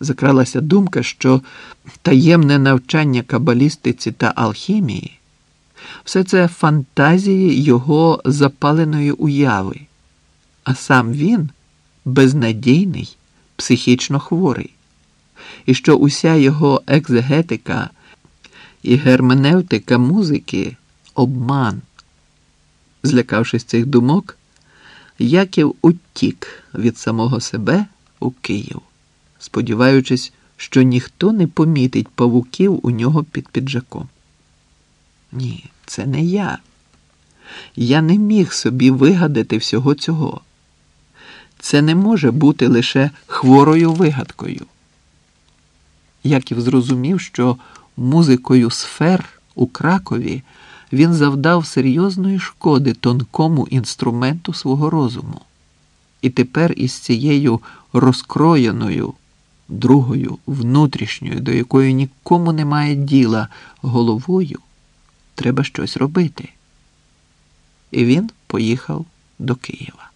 Закралася думка, що таємне навчання кабалістиці та алхімії все це фантазії його запаленої уяви, а сам він безнадійний, психічно хворий, і що уся його екзегетика і герменевтика музики обман. Злякавшись цих думок, Яків утік від самого себе у Київ, сподіваючись, що ніхто не помітить павуків у нього під піджаком. Ні, це не я. Я не міг собі вигадати всього цього. Це не може бути лише хворою вигадкою. Яків зрозумів, що музикою сфер у Кракові він завдав серйозної шкоди тонкому інструменту свого розуму. І тепер із цією розкроєною, другою, внутрішньою, до якої нікому немає діла, головою, треба щось робити. І він поїхав до Києва.